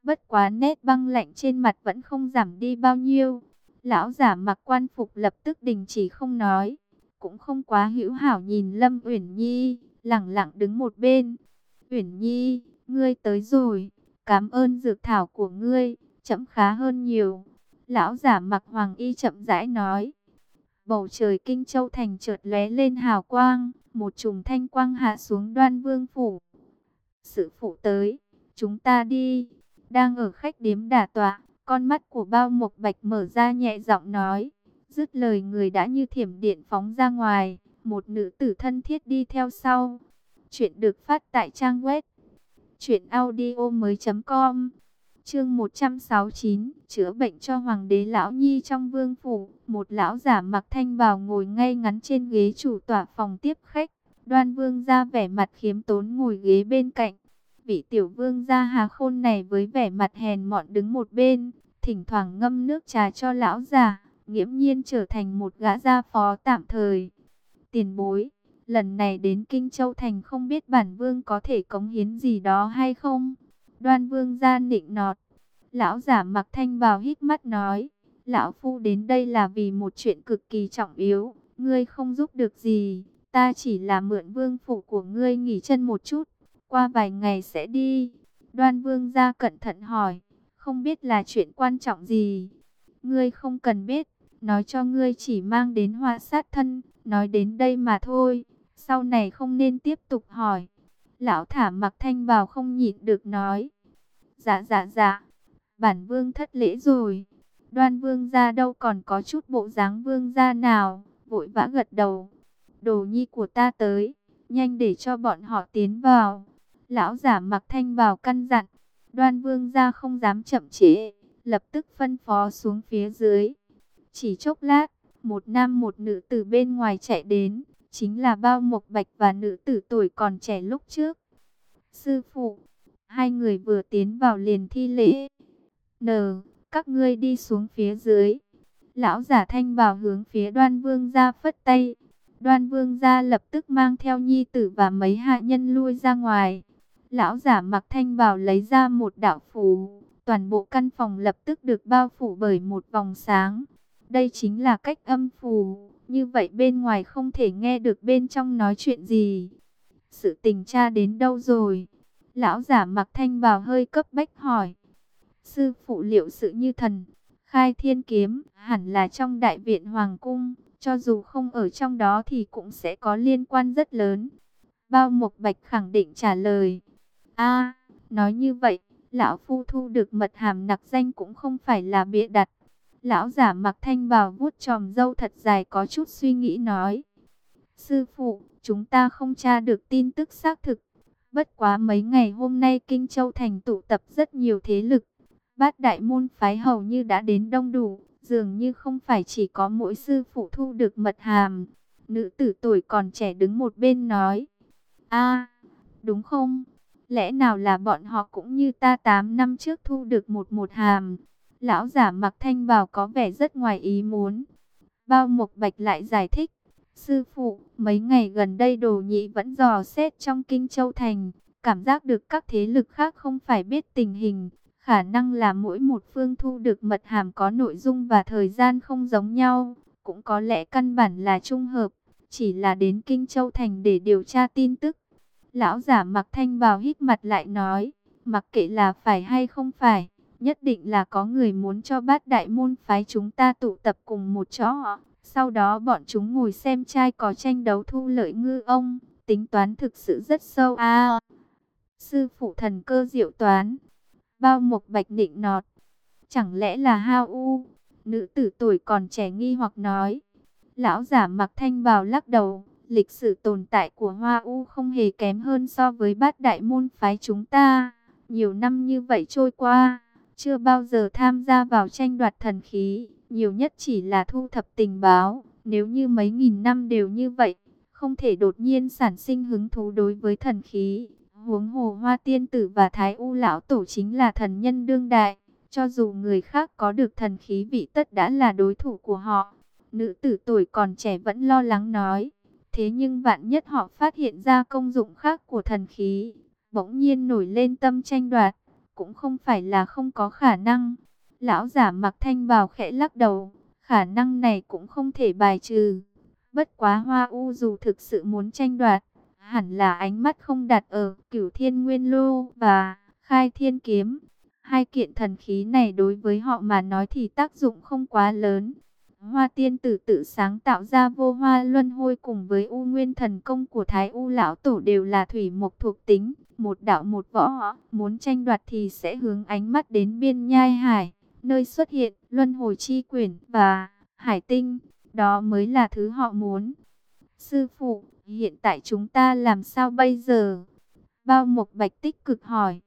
Bất quá nét băng lạnh trên mặt vẫn không giảm đi bao nhiêu. Lão giả mặc quan phục lập tức đình chỉ không nói, cũng không quá hữu hảo nhìn Lâm Uyển Nhi, lặng lặng đứng một bên. "Uyển Nhi, ngươi tới rồi, cảm ơn dược thảo của ngươi, chậm khá hơn nhiều." Lão giả mặc hoàng y chậm rãi nói. Bầu trời Kinh Châu thành chợt lóe lên hào quang, một chùm thanh quang hạ xuống Đoan Vương phủ. "Sự phụ tới, chúng ta đi." Đang ở khách điếm đả tọa, con mắt của bao mộc bạch mở ra nhẹ giọng nói. Dứt lời người đã như thiểm điện phóng ra ngoài. Một nữ tử thân thiết đi theo sau. Chuyện được phát tại trang web. truyệnaudio mới.com Chương 169. Chữa bệnh cho Hoàng đế Lão Nhi trong vương phủ. Một lão giả mặc thanh bào ngồi ngay ngắn trên ghế chủ tỏa phòng tiếp khách. Đoan vương ra vẻ mặt khiếm tốn ngồi ghế bên cạnh vị tiểu vương gia hà khôn này với vẻ mặt hèn mọn đứng một bên, thỉnh thoảng ngâm nước trà cho lão già, nghiễm nhiên trở thành một gã gia phó tạm thời. Tiền bối, lần này đến Kinh Châu Thành không biết bản vương có thể cống hiến gì đó hay không? Đoan vương gia nịnh nọt, lão giả mặc thanh bào hít mắt nói, lão phu đến đây là vì một chuyện cực kỳ trọng yếu, ngươi không giúp được gì, ta chỉ là mượn vương phủ của ngươi nghỉ chân một chút qua vài ngày sẽ đi. Đoan vương ra cẩn thận hỏi, không biết là chuyện quan trọng gì. Ngươi không cần biết, nói cho ngươi chỉ mang đến hoa sát thân, nói đến đây mà thôi. Sau này không nên tiếp tục hỏi. Lão thả mặc thanh vào không nhịn được nói. Dạ dạ dạ, bản vương thất lễ rồi. Đoan vương ra đâu còn có chút bộ dáng vương ra nào, vội vã gật đầu. Đồ nhi của ta tới, nhanh để cho bọn họ tiến vào. Lão giả mặc thanh bào căn dặn, đoan vương ra không dám chậm chế, lập tức phân phó xuống phía dưới. Chỉ chốc lát, một nam một nữ từ bên ngoài chạy đến, chính là bao mộc bạch và nữ tử tuổi còn trẻ lúc trước. Sư phụ, hai người vừa tiến vào liền thi lễ. N, các ngươi đi xuống phía dưới. Lão giả thanh bào hướng phía đoan vương ra phất tay. Đoan vương ra lập tức mang theo nhi tử và mấy hạ nhân lui ra ngoài. Lão giả mặc thanh bào lấy ra một đạo phù, toàn bộ căn phòng lập tức được bao phủ bởi một vòng sáng. Đây chính là cách âm phù, như vậy bên ngoài không thể nghe được bên trong nói chuyện gì. Sự tình tra đến đâu rồi? Lão giả mặc thanh bào hơi cấp bách hỏi. Sư phụ liệu sự như thần, khai thiên kiếm, hẳn là trong đại viện hoàng cung, cho dù không ở trong đó thì cũng sẽ có liên quan rất lớn. Bao Mộc Bạch khẳng định trả lời. A, nói như vậy, lão phu thu được mật hàm nặc danh cũng không phải là bịa đặt. Lão giả mặc thanh bào vuốt tròm dâu thật dài có chút suy nghĩ nói. Sư phụ, chúng ta không tra được tin tức xác thực. Bất quá mấy ngày hôm nay Kinh Châu Thành tụ tập rất nhiều thế lực. Bát đại môn phái hầu như đã đến đông đủ. Dường như không phải chỉ có mỗi sư phụ thu được mật hàm. Nữ tử tuổi còn trẻ đứng một bên nói. a đúng không? Lẽ nào là bọn họ cũng như ta 8 năm trước thu được một một hàm. Lão giả mặc thanh bào có vẻ rất ngoài ý muốn. Bao mục Bạch lại giải thích. Sư phụ, mấy ngày gần đây đồ nhị vẫn dò xét trong Kinh Châu Thành. Cảm giác được các thế lực khác không phải biết tình hình. Khả năng là mỗi một phương thu được mật hàm có nội dung và thời gian không giống nhau. Cũng có lẽ căn bản là trung hợp. Chỉ là đến Kinh Châu Thành để điều tra tin tức. Lão giả mặc thanh bào hít mặt lại nói. Mặc kệ là phải hay không phải nhất định là có người muốn cho bát đại môn phái chúng ta tụ tập cùng một chỗ. Sau đó bọn chúng ngồi xem trai có tranh đấu thu lợi ngư ông, tính toán thực sự rất sâu a. sư phụ thần cơ diệu toán, bao mục bạch nịnh nọt, chẳng lẽ là hao u? Nữ tử tuổi còn trẻ nghi hoặc nói. Lão giả mặc thanh bào lắc đầu, lịch sử tồn tại của Hoa U không hề kém hơn so với bát đại môn phái chúng ta. Nhiều năm như vậy trôi qua, chưa bao giờ tham gia vào tranh đoạt thần khí, nhiều nhất chỉ là thu thập tình báo. Nếu như mấy nghìn năm đều như vậy, không thể đột nhiên sản sinh hứng thú đối với thần khí. Huống hồ Hoa Tiên Tử và Thái U Lão Tổ chính là thần nhân đương đại. Cho dù người khác có được thần khí vị tất đã là đối thủ của họ. Nữ tử tuổi còn trẻ vẫn lo lắng nói. Thế nhưng vạn nhất họ phát hiện ra công dụng khác của thần khí. Bỗng nhiên nổi lên tâm tranh đoạt cũng không phải là không có khả năng. Lão giả mặc thanh bào khẽ lắc đầu, khả năng này cũng không thể bài trừ. Bất quá hoa u dù thực sự muốn tranh đoạt, hẳn là ánh mắt không đặt ở cửu thiên nguyên lô và khai thiên kiếm. Hai kiện thần khí này đối với họ mà nói thì tác dụng không quá lớn. Hoa tiên tử tự sáng tạo ra vô hoa luân hôi cùng với u nguyên thần công của Thái U Lão Tổ đều là thủy mộc thuộc tính, một đạo một võ, muốn tranh đoạt thì sẽ hướng ánh mắt đến biên nhai hải, nơi xuất hiện luân hồi chi quyển và hải tinh, đó mới là thứ họ muốn. Sư phụ, hiện tại chúng ta làm sao bây giờ? Bao Mộc Bạch tích cực hỏi.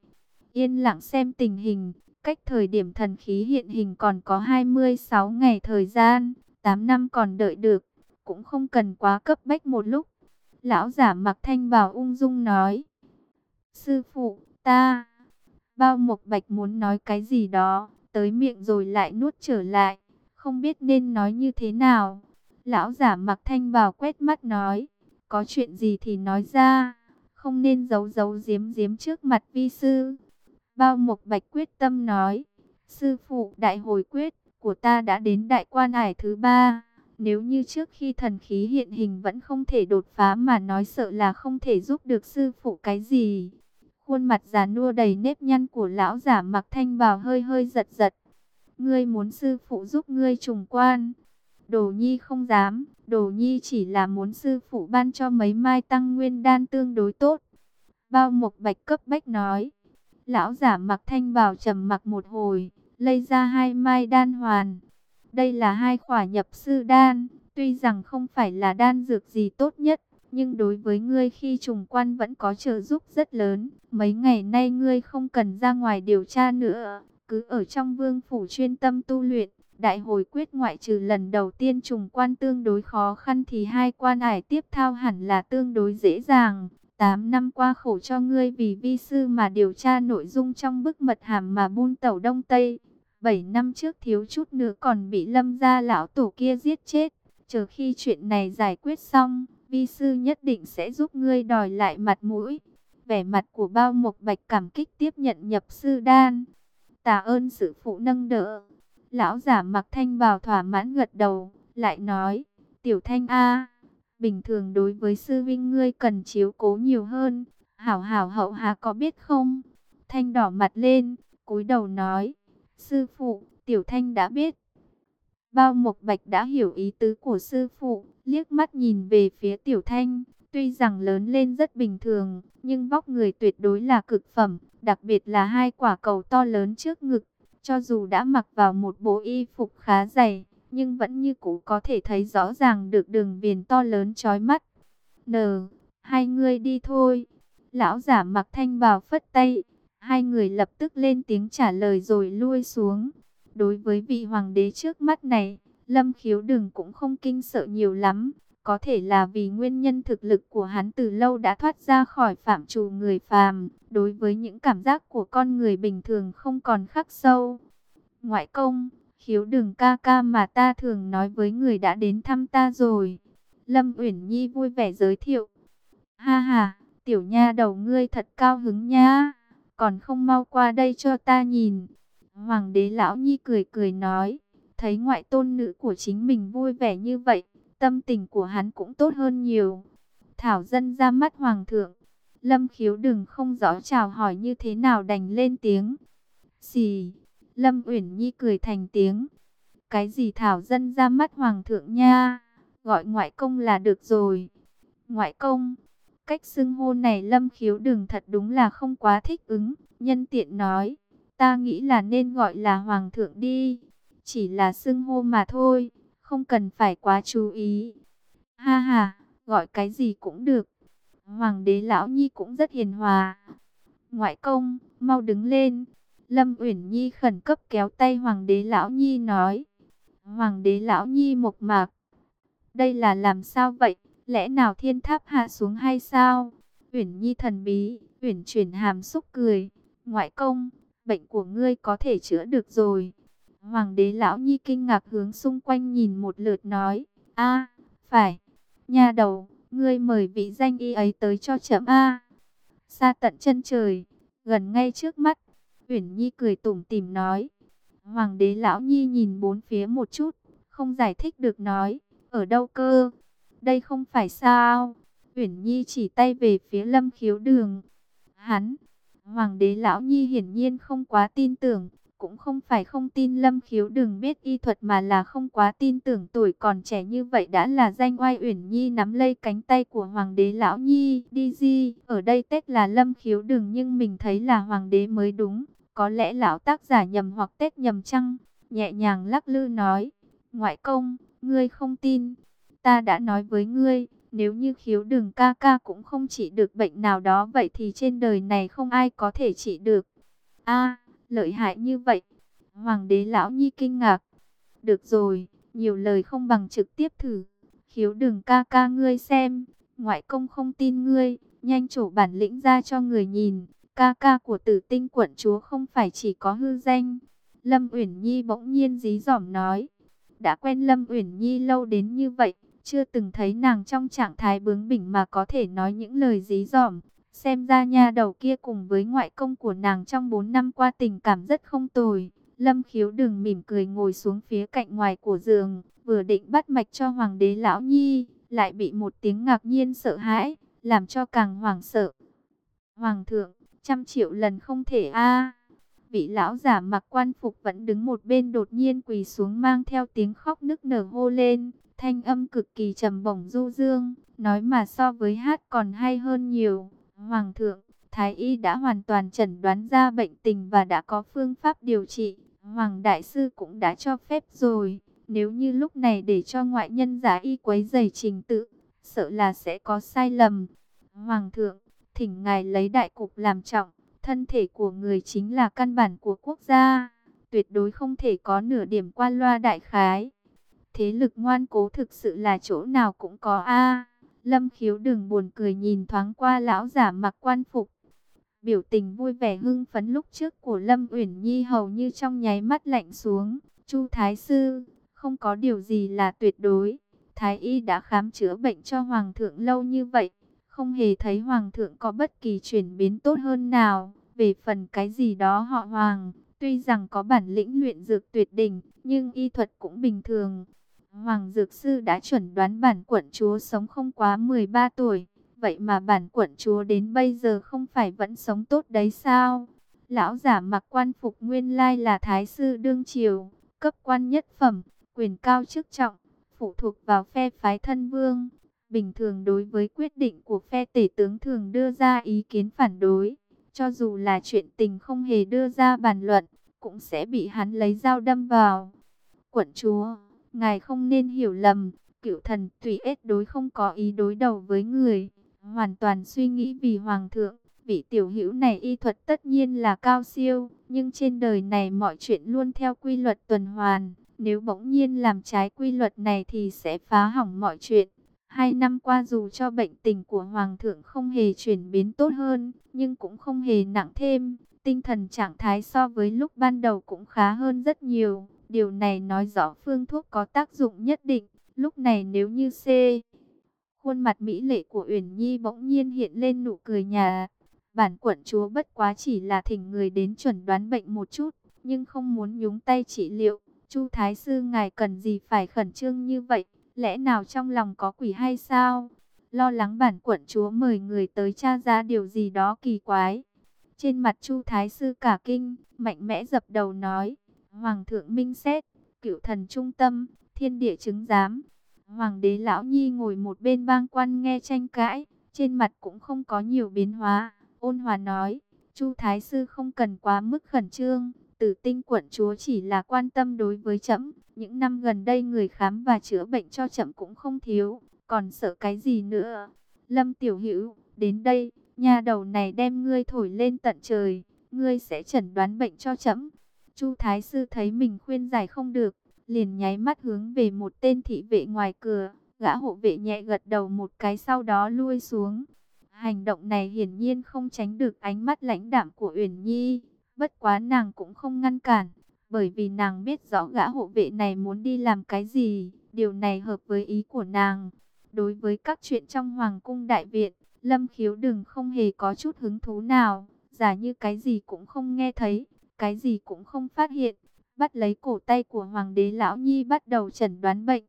Yên lặng xem tình hình, cách thời điểm thần khí hiện hình còn có 26 ngày thời gian, 8 năm còn đợi được, cũng không cần quá cấp bách một lúc. Lão giả mặc thanh bào ung dung nói. Sư phụ, ta... Bao Mộc Bạch muốn nói cái gì đó, tới miệng rồi lại nuốt trở lại, không biết nên nói như thế nào. Lão giả mặc thanh bào quét mắt nói, có chuyện gì thì nói ra, không nên giấu giấu giếm giếm trước mặt vi sư. Bao Mộc Bạch quyết tâm nói, sư phụ đại hồi quyết của ta đã đến đại quan ải thứ ba. Nếu như trước khi thần khí hiện hình vẫn không thể đột phá mà nói sợ là không thể giúp được sư phụ cái gì. Khuôn mặt già nua đầy nếp nhăn của lão giả mặc thanh bào hơi hơi giật giật. Ngươi muốn sư phụ giúp ngươi trùng quan. Đồ nhi không dám, đồ nhi chỉ là muốn sư phụ ban cho mấy mai tăng nguyên đan tương đối tốt. Bao Mộc Bạch cấp bách nói. Lão giả mặc thanh bào trầm mặc một hồi, lấy ra hai mai đan hoàn. Đây là hai khỏa nhập sư đan, tuy rằng không phải là đan dược gì tốt nhất, nhưng đối với ngươi khi trùng quan vẫn có trợ giúp rất lớn. Mấy ngày nay ngươi không cần ra ngoài điều tra nữa, cứ ở trong vương phủ chuyên tâm tu luyện. Đại hồi quyết ngoại trừ lần đầu tiên trùng quan tương đối khó khăn thì hai quan ải tiếp thao hẳn là tương đối dễ dàng. Tám năm qua khổ cho ngươi vì vi sư mà điều tra nội dung trong bức mật hàm mà buôn tàu Đông Tây. Bảy năm trước thiếu chút nữa còn bị lâm gia lão tổ kia giết chết. Chờ khi chuyện này giải quyết xong, vi sư nhất định sẽ giúp ngươi đòi lại mặt mũi. Vẻ mặt của bao mục bạch cảm kích tiếp nhận nhập sư đan. Tạ ơn sự phụ nâng đỡ. Lão giả mặc thanh bào thỏa mãn gật đầu, lại nói, tiểu thanh A, bình thường đối với sư vinh ngươi cần chiếu cố nhiều hơn, hảo hảo hậu hà có biết không? Thanh đỏ mặt lên, cúi đầu nói, sư phụ, tiểu thanh đã biết. Bao Mộc Bạch đã hiểu ý tứ của sư phụ, liếc mắt nhìn về phía Tiểu Thanh, tuy rằng lớn lên rất bình thường, nhưng vóc người tuyệt đối là cực phẩm, đặc biệt là hai quả cầu to lớn trước ngực, cho dù đã mặc vào một bộ y phục khá dày, nhưng vẫn như cũ có thể thấy rõ ràng được đường viền to lớn chói mắt. N, hai người đi thôi. Lão giả mặc thanh bào phất tay, hai người lập tức lên tiếng trả lời rồi lui xuống. Đối với vị hoàng đế trước mắt này, Lâm khiếu đừng cũng không kinh sợ nhiều lắm. Có thể là vì nguyên nhân thực lực của hắn từ lâu đã thoát ra khỏi phạm trù người phàm, đối với những cảm giác của con người bình thường không còn khắc sâu. Ngoại công, khiếu đừng ca ca mà ta thường nói với người đã đến thăm ta rồi. Lâm Uyển Nhi vui vẻ giới thiệu. Ha ha, tiểu nha đầu ngươi thật cao hứng nha, còn không mau qua đây cho ta nhìn. Hoàng đế lão nhi cười cười nói, thấy ngoại tôn nữ của chính mình vui vẻ như vậy, tâm tình của hắn cũng tốt hơn nhiều. Thảo dân ra mắt hoàng thượng, lâm khiếu đừng không rõ chào hỏi như thế nào đành lên tiếng. Xì, lâm uyển nhi cười thành tiếng. Cái gì thảo dân ra mắt hoàng thượng nha, gọi ngoại công là được rồi. Ngoại công, cách xưng hô này lâm khiếu đừng thật đúng là không quá thích ứng, nhân tiện nói. Ta nghĩ là nên gọi là hoàng thượng đi. Chỉ là xưng hô mà thôi, không cần phải quá chú ý. Ha ha, gọi cái gì cũng được. Hoàng đế lão nhi cũng rất hiền hòa. Ngoại công, mau đứng lên. Lâm Uyển Nhi khẩn cấp kéo tay Hoàng đế lão nhi nói. Hoàng đế lão nhi mộc mạc. Đây là làm sao vậy? Lẽ nào thiên tháp hạ xuống hay sao? Uyển Nhi thần bí, Uyển chuyển hàm xúc cười. Ngoại công, bệnh của ngươi có thể chữa được rồi. Hoàng đế lão nhi kinh ngạc hướng xung quanh nhìn một lượt nói, a phải, nhà đầu, ngươi mời vị danh y ấy tới cho chậm a Xa tận chân trời, gần ngay trước mắt, Uyển Nhi cười tủm tỉm nói. Hoàng đế lão nhi nhìn bốn phía một chút, không giải thích được nói, ở đâu cơ? Đây không phải sao? Uyển Nhi chỉ tay về phía Lâm Khiếu Đường. Hắn, Hoàng đế lão nhi hiển nhiên không quá tin tưởng, cũng không phải không tin Lâm Khiếu đường biết y thuật mà là không quá tin tưởng tuổi còn trẻ như vậy đã là danh oai uyển nhi nắm lấy cánh tay của Hoàng đế lão nhi. Đi di, ở đây Tết là Lâm Khiếu đường nhưng mình thấy là Hoàng đế mới đúng, có lẽ lão tác giả nhầm hoặc Tết nhầm chăng? Nhẹ nhàng lắc lư nói, ngoại công, ngươi không tin, ta đã nói với ngươi, nếu như khiếu đường ca ca cũng không trị được bệnh nào đó vậy thì trên đời này không ai có thể trị được. a lợi hại như vậy. Hoàng đế lão nhi kinh ngạc. Được rồi, nhiều lời không bằng trực tiếp thử. Khiếu đường ca ca ngươi xem, ngoại công không tin ngươi, nhanh chỗ bản lĩnh ra cho người nhìn. Ca ca của tử tinh quận chúa không phải chỉ có hư danh. Lâm Uyển Nhi bỗng nhiên dí dỏm nói. Đã quen Lâm Uyển Nhi lâu đến như vậy, chưa từng thấy nàng trong trạng thái bướng bỉnh mà có thể nói những lời dí dỏm. Xem ra nha đầu kia cùng với ngoại công của nàng trong 4 năm qua tình cảm rất không tồi. Lâm khiếu đừng mỉm cười ngồi xuống phía cạnh ngoài của giường, vừa định bắt mạch cho hoàng đế lão nhi, lại bị một tiếng ngạc nhiên sợ hãi, làm cho càng hoảng sợ. Hoàng thượng, trăm triệu lần không thể a Vị lão giả mặc quan phục vẫn đứng một bên đột nhiên quỳ xuống mang theo tiếng khóc nức nở hô lên, thanh âm cực kỳ trầm bổng du dương, nói mà so với hát còn hay hơn nhiều. Hoàng thượng, Thái Y đã hoàn toàn chẩn đoán ra bệnh tình và đã có phương pháp điều trị. Hoàng Đại Sư cũng đã cho phép rồi. Nếu như lúc này để cho ngoại nhân giả y quấy dày trình tự, sợ là sẽ có sai lầm. Hoàng thượng, thỉnh ngài lấy đại cục làm trọng. Thân thể của người chính là căn bản của quốc gia. Tuyệt đối không thể có nửa điểm qua loa đại khái. Thế lực ngoan cố thực sự là chỗ nào cũng có a Lâm khiếu đừng buồn cười nhìn thoáng qua lão giả mặc quan phục. Biểu tình vui vẻ hưng phấn lúc trước của Lâm Uyển Nhi hầu như trong nháy mắt lạnh xuống. Chu Thái Sư, không có điều gì là tuyệt đối. Thái Y đã khám chữa bệnh cho Hoàng thượng lâu như vậy. Không hề thấy Hoàng thượng có bất kỳ chuyển biến tốt hơn nào. Về phần cái gì đó họ Hoàng, tuy rằng có bản lĩnh luyện dược tuyệt đỉnh, nhưng y thuật cũng bình thường. Hoàng Dược Sư đã chuẩn đoán bản quận chúa sống không quá 13 tuổi. Vậy mà bản quận chúa đến bây giờ không phải vẫn sống tốt đấy sao? Lão giả mặc quan phục nguyên lai là Thái Sư Đương Triều, cấp quan nhất phẩm, quyền cao chức trọng, phụ thuộc vào phe phái thân vương. Bình thường đối với quyết định của phe tể tướng thường đưa ra ý kiến phản đối. Cho dù là chuyện tình không hề đưa ra bàn luận, cũng sẽ bị hắn lấy dao đâm vào. Quận chúa Ngài không nên hiểu lầm, cựu thần tùy ết đối không có ý đối đầu với người, hoàn toàn suy nghĩ vì hoàng thượng. Vị tiểu hữu này y thuật tất nhiên là cao siêu, nhưng trên đời này mọi chuyện luôn theo quy luật tuần hoàn. Nếu bỗng nhiên làm trái quy luật này thì sẽ phá hỏng mọi chuyện. Hai năm qua dù cho bệnh tình của Hoàng thượng không hề chuyển biến tốt hơn, nhưng cũng không hề nặng thêm. Tinh thần trạng thái so với lúc ban đầu cũng khá hơn rất nhiều. Điều này nói rõ phương thuốc có tác dụng nhất định. Lúc này nếu như C, khuôn mặt mỹ lệ của Uyển Nhi bỗng nhiên hiện lên nụ cười nhà. Bản quận chúa bất quá chỉ là thỉnh người đến chuẩn đoán bệnh một chút, nhưng không muốn nhúng tay trị liệu. Chu Thái Sư ngài cần gì phải khẩn trương như vậy? Lẽ nào trong lòng có quỷ hay sao? Lo lắng bản quận chúa mời người tới tra ra điều gì đó kỳ quái. Trên mặt Chu Thái Sư cả kinh, mạnh mẽ dập đầu nói. Hoàng thượng minh xét, cựu thần trung tâm, thiên địa chứng giám. Hoàng đế lão nhi ngồi một bên bang quan nghe tranh cãi, trên mặt cũng không có nhiều biến hóa. Ôn hòa nói, Chu Thái Sư không cần quá mức khẩn trương, tử tinh quận chúa chỉ là quan tâm đối với trẫm những năm gần đây người khám và chữa bệnh cho chậm cũng không thiếu, còn sợ cái gì nữa. Lâm Tiểu Hữu đến đây, nhà đầu này đem ngươi thổi lên tận trời, ngươi sẽ chẩn đoán bệnh cho chậm. Chu Thái Sư thấy mình khuyên giải không được, liền nháy mắt hướng về một tên thị vệ ngoài cửa, gã hộ vệ nhẹ gật đầu một cái sau đó lui xuống. Hành động này hiển nhiên không tránh được ánh mắt lãnh đạm của Uyển Nhi, bất quá nàng cũng không ngăn cản, bởi vì nàng biết rõ gã hộ vệ này muốn đi làm cái gì, điều này hợp với ý của nàng. Đối với các chuyện trong Hoàng cung Đại Viện, Lâm Khiếu đừng không hề có chút hứng thú nào, giả như cái gì cũng không nghe thấy, cái gì cũng không phát hiện, bắt lấy cổ tay của Hoàng đế Lão Nhi bắt đầu chẩn đoán bệnh.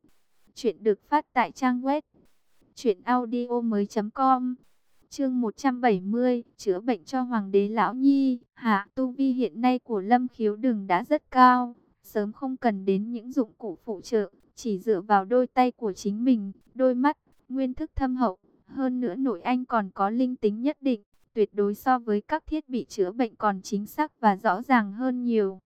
Chuyện được phát tại trang web truyệnaudiomoi.com. Chương 170, chữa bệnh cho Hoàng đế Lão Nhi. Hạ tu vi hiện nay của Lâm Khiếu Đừng đã rất cao, sớm không cần đến những dụng cụ phụ trợ, chỉ dựa vào đôi tay của chính mình, đôi mắt, nguyên thức thâm hậu, hơn nữa nội anh còn có linh tính nhất định, tuyệt đối so với các thiết bị chữa bệnh còn chính xác và rõ ràng hơn nhiều.